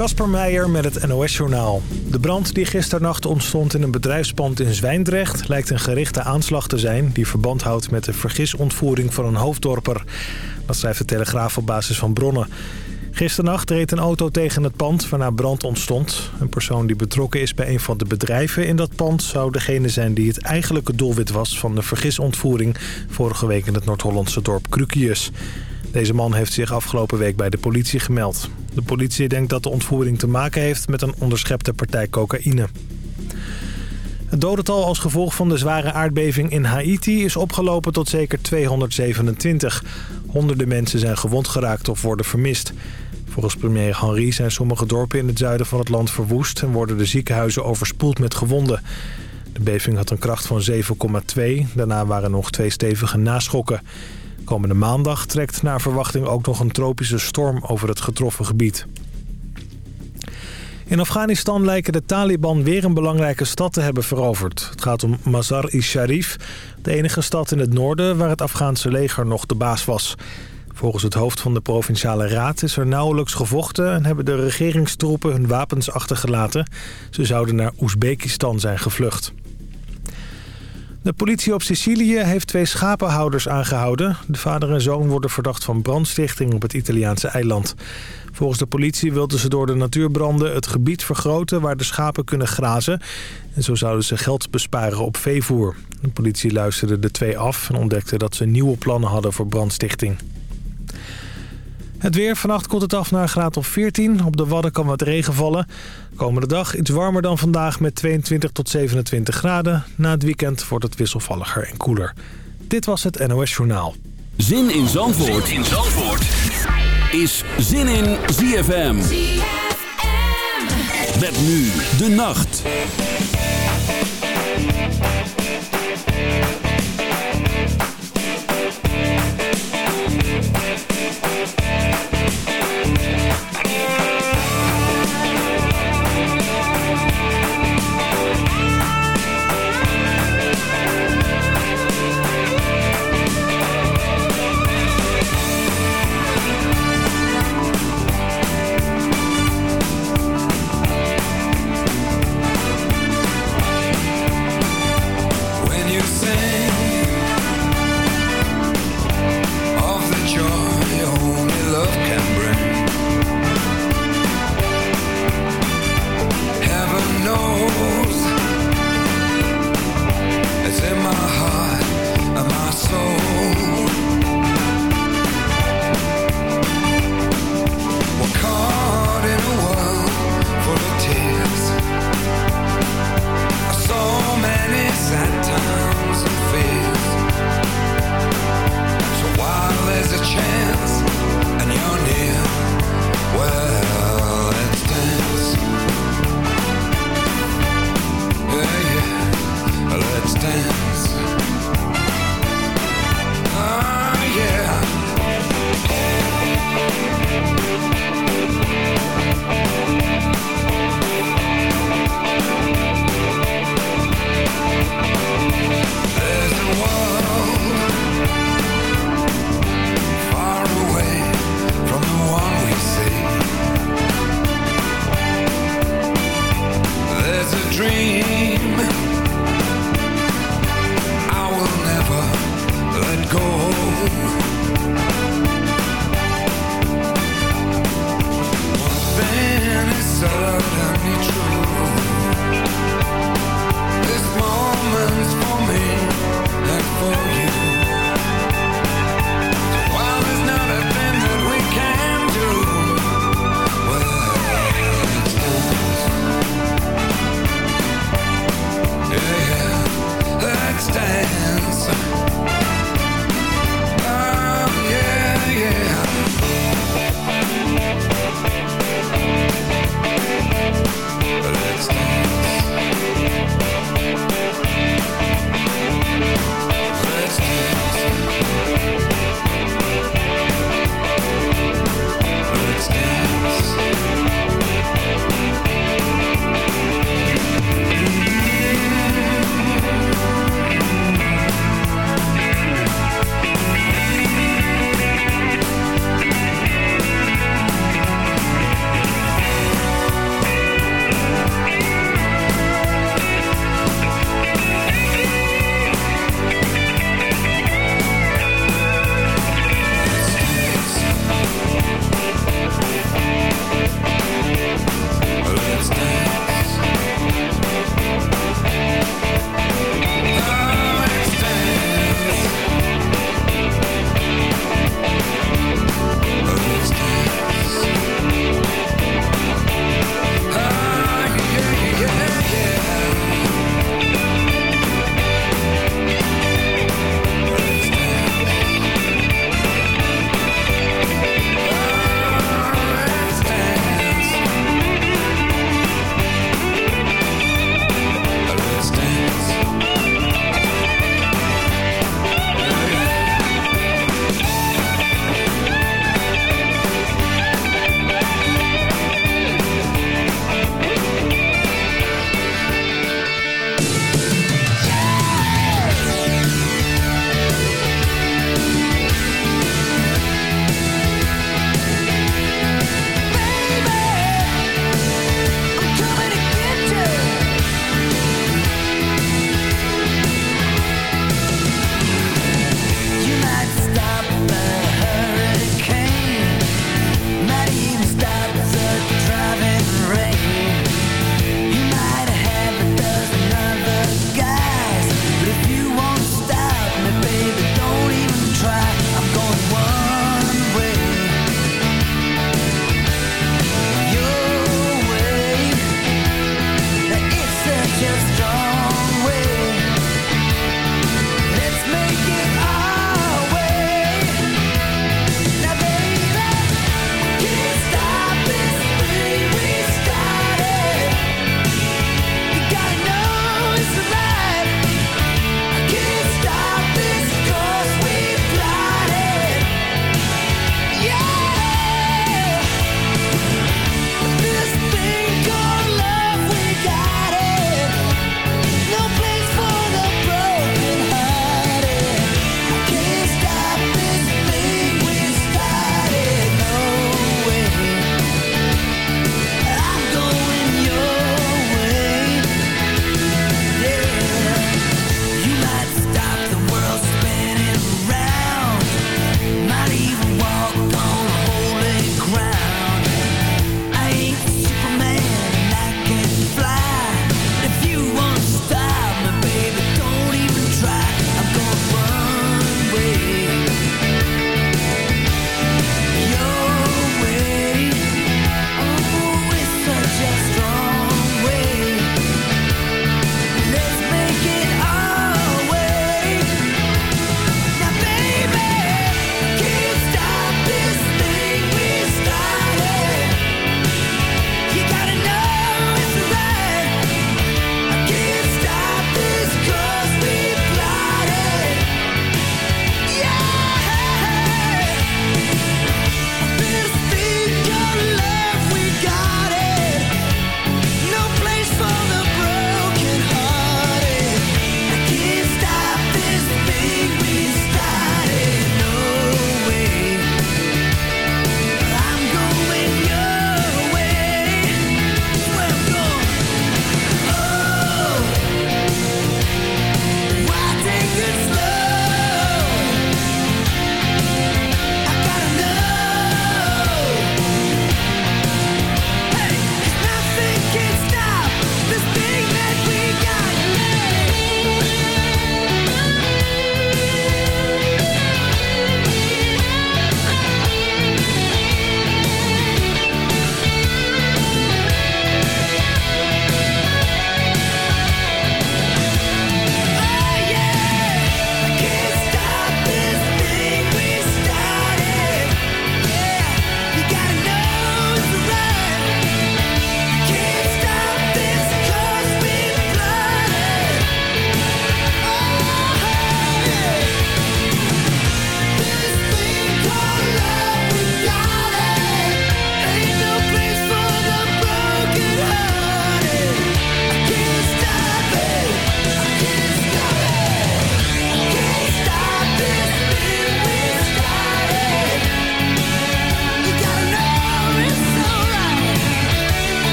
Kasper Meijer met het NOS-journaal. De brand die gisternacht ontstond in een bedrijfspand in Zwijndrecht... lijkt een gerichte aanslag te zijn die verband houdt met de vergisontvoering van een hoofddorper. Dat schrijft de Telegraaf op basis van bronnen. Gisternacht reed een auto tegen het pand waarna brand ontstond. Een persoon die betrokken is bij een van de bedrijven in dat pand... zou degene zijn die het eigenlijke doelwit was van de vergisontvoering... vorige week in het Noord-Hollandse dorp Krukius. Deze man heeft zich afgelopen week bij de politie gemeld. De politie denkt dat de ontvoering te maken heeft met een onderschepte partij cocaïne. Het dodental als gevolg van de zware aardbeving in Haiti is opgelopen tot zeker 227. Honderden mensen zijn gewond geraakt of worden vermist. Volgens premier Henry zijn sommige dorpen in het zuiden van het land verwoest... en worden de ziekenhuizen overspoeld met gewonden. De beving had een kracht van 7,2. Daarna waren nog twee stevige naschokken. Komende maandag trekt naar verwachting ook nog een tropische storm over het getroffen gebied. In Afghanistan lijken de Taliban weer een belangrijke stad te hebben veroverd. Het gaat om Mazar-i-Sharif, de enige stad in het noorden waar het Afghaanse leger nog de baas was. Volgens het hoofd van de Provinciale Raad is er nauwelijks gevochten... en hebben de regeringstroepen hun wapens achtergelaten. Ze zouden naar Oezbekistan zijn gevlucht. De politie op Sicilië heeft twee schapenhouders aangehouden. De vader en zoon worden verdacht van brandstichting op het Italiaanse eiland. Volgens de politie wilden ze door de natuurbranden het gebied vergroten waar de schapen kunnen grazen. En zo zouden ze geld besparen op veevoer. De politie luisterde de twee af en ontdekte dat ze nieuwe plannen hadden voor brandstichting. Het weer. Vannacht komt het af naar een graad of 14. Op de Wadden kan wat regen vallen. Komende dag iets warmer dan vandaag met 22 tot 27 graden. Na het weekend wordt het wisselvalliger en koeler. Dit was het NOS Journaal. Zin in Zandvoort, zin in Zandvoort. is Zin in ZFM. ZFM. Met nu de nacht.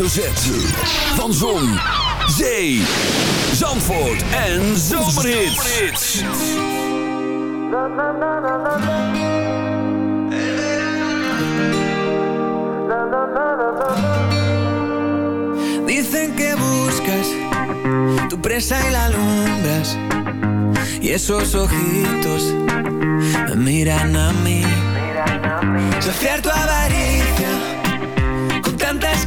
hoofdletter Z. Van Zon, Zee, Zandvoort en Zomerhits. Dicen que buscas tu presa y la alumbras. Y esos ojitos me miran a mí. Saciar tu avaricia con tantas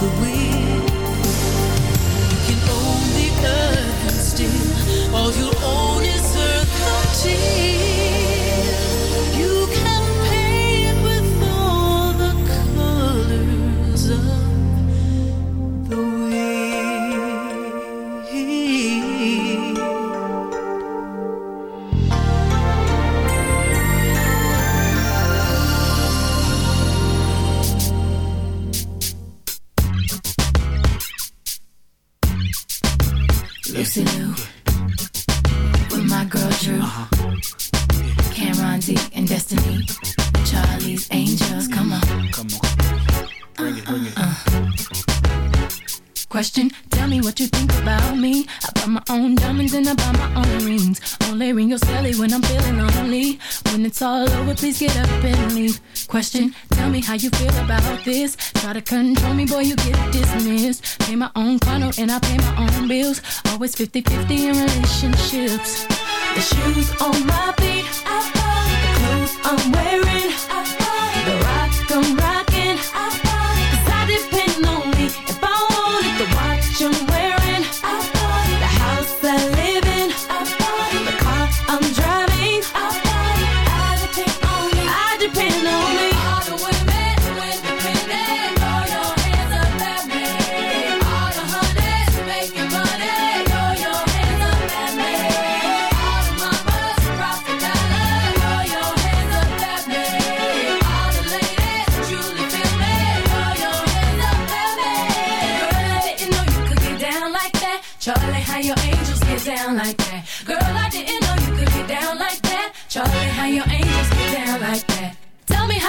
the wheel. before you get dismissed. Pay my own funnel and I pay my own bills. Always 50-50 in relationships. The shoes on my feet.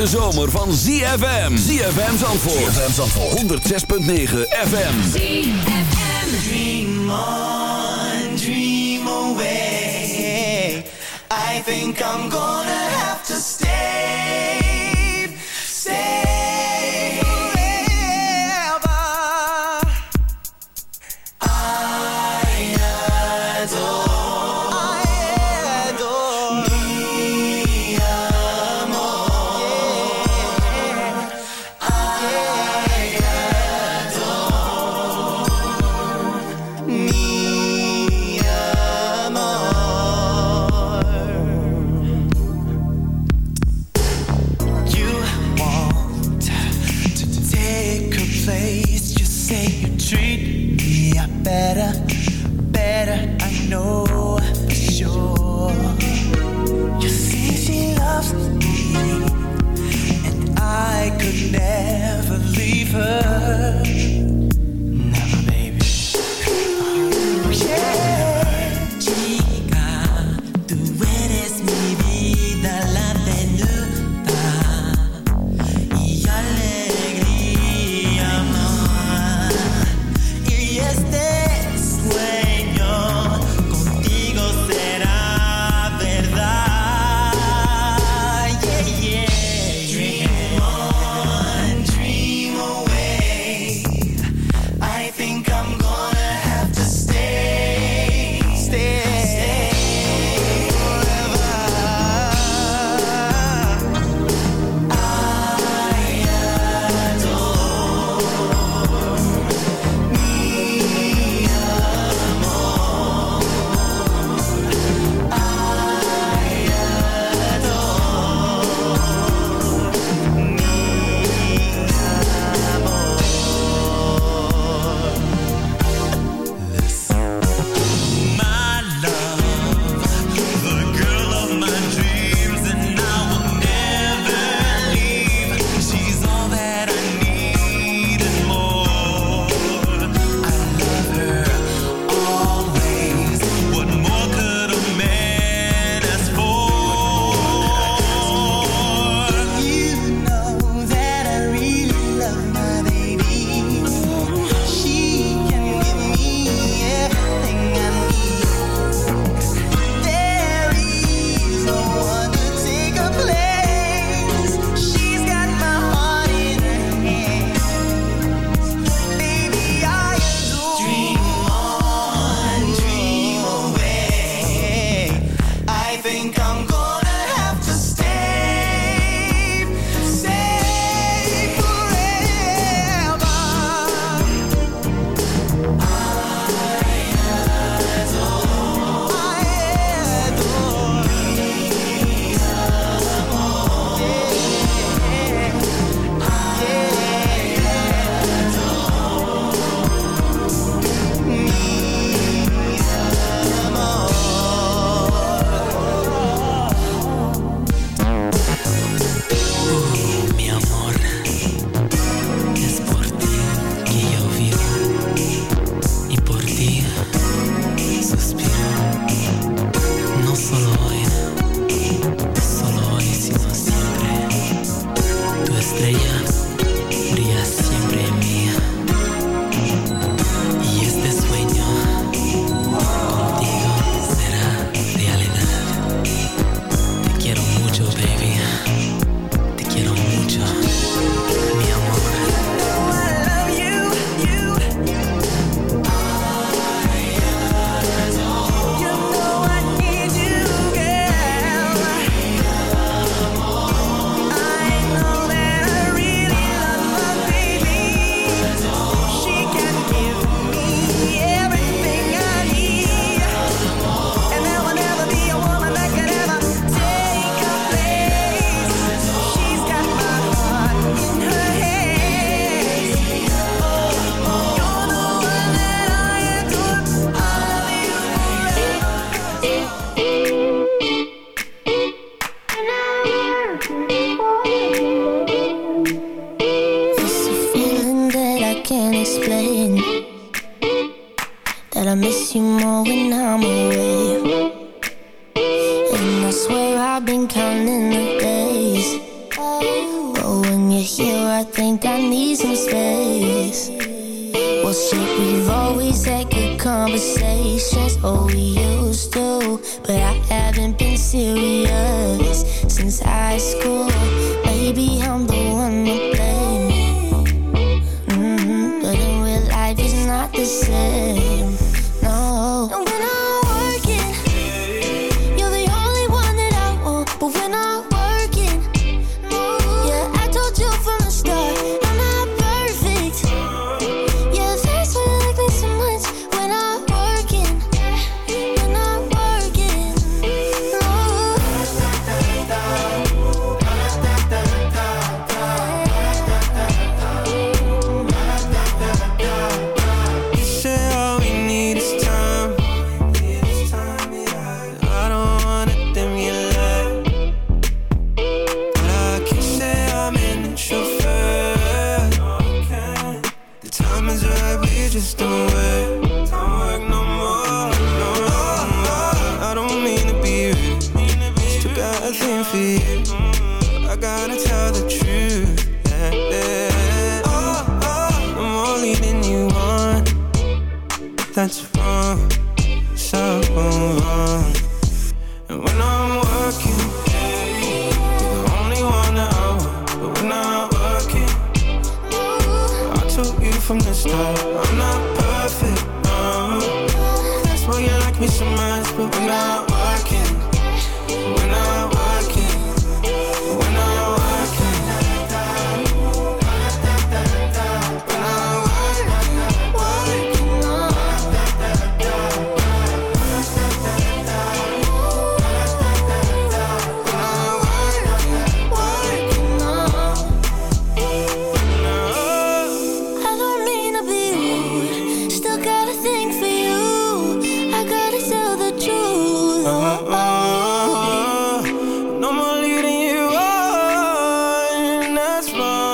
hete zomer van ZFM. ZFM Zandvoort. ZFM Zandvoort. 106.9 FM. Dream on, dream away. I think I'm gonna have to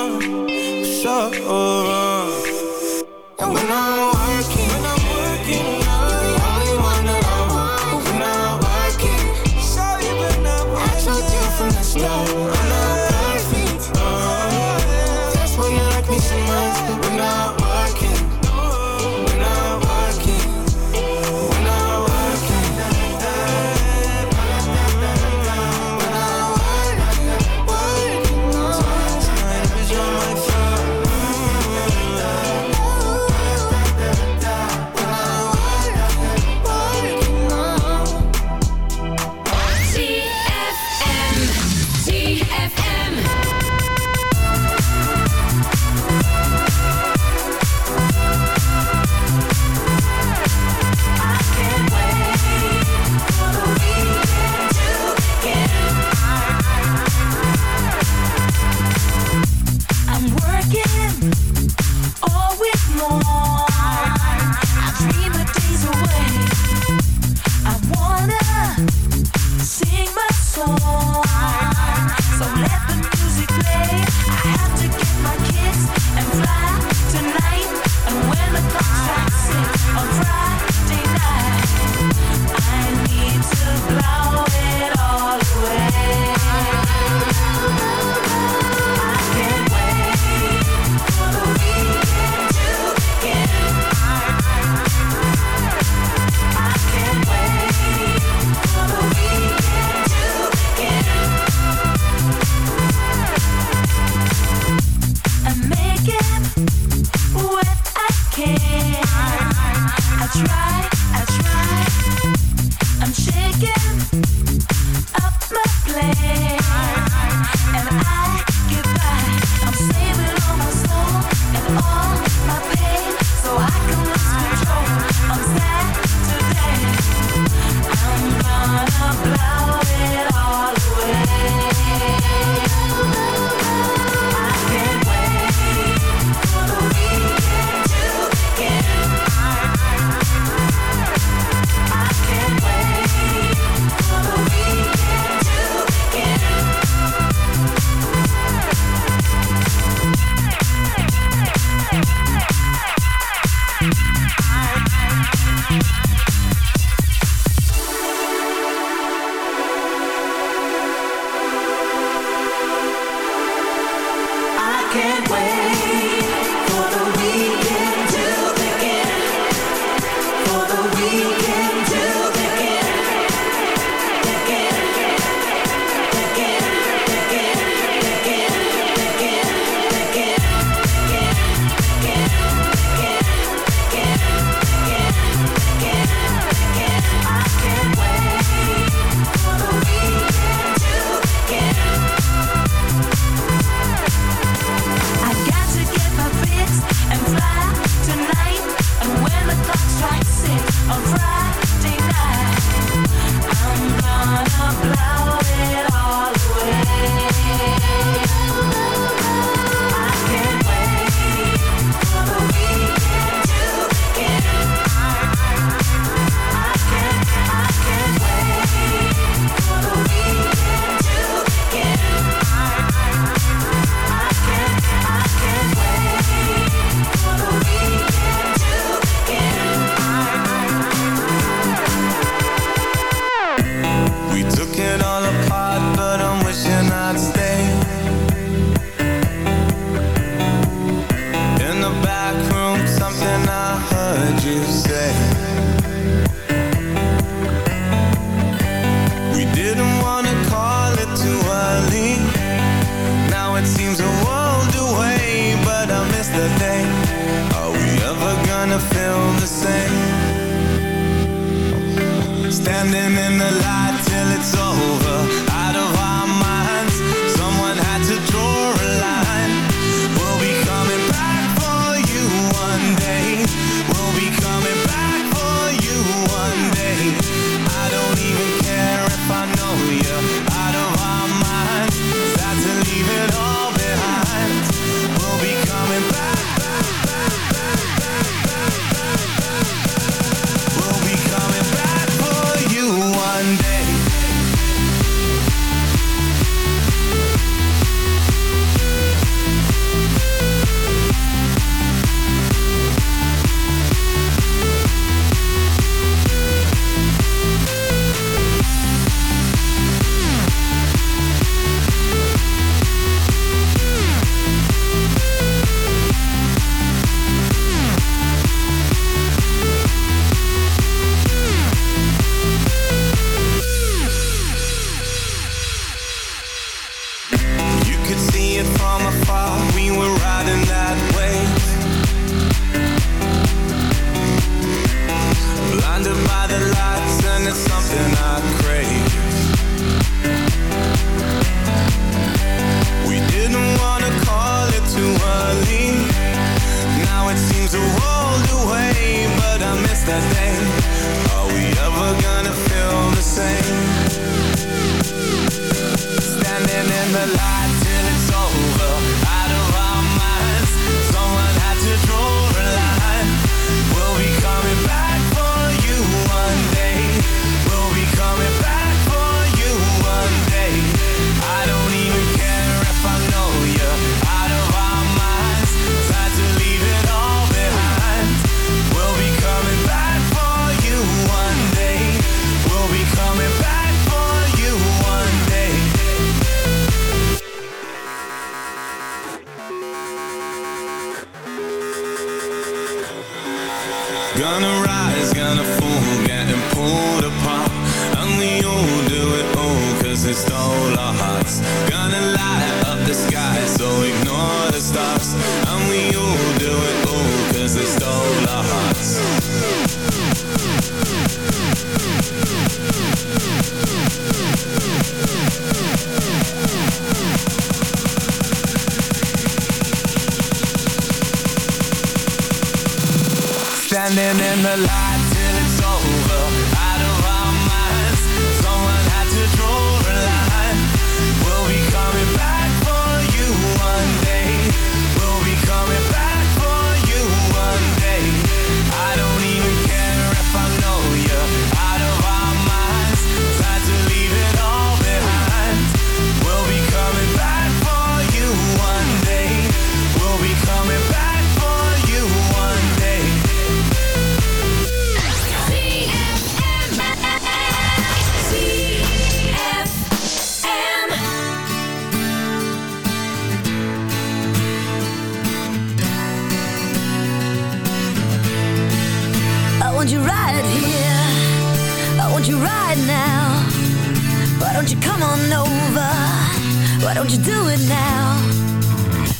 Ooh.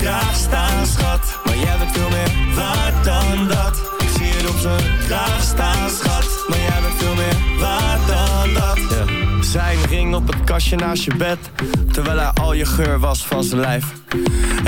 Graag staan, schat. Maar jij bent veel meer waard dan dat. Ik zie het op zijn graag staan, schat. Maar jij bent veel meer waard dan dat. Zijn ring op het kastje naast je bed. Terwijl hij al je geur was van zijn lijf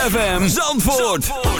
ZFM Zandvoort.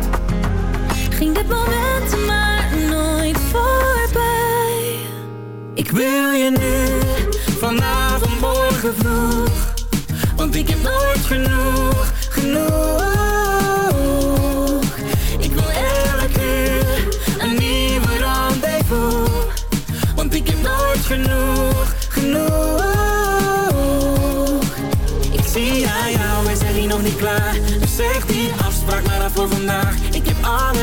Moment maar nooit voorbij. Ik wil je nu, vanavond, morgen vroeg. Want ik heb nooit genoeg, genoeg. Ik wil elke uur een nieuwe rendezvous. Want ik heb nooit genoeg, genoeg. Ik zie aan jou, wij zijn hier nog niet klaar. Dus zeg die afspraak maar dan voor vandaag.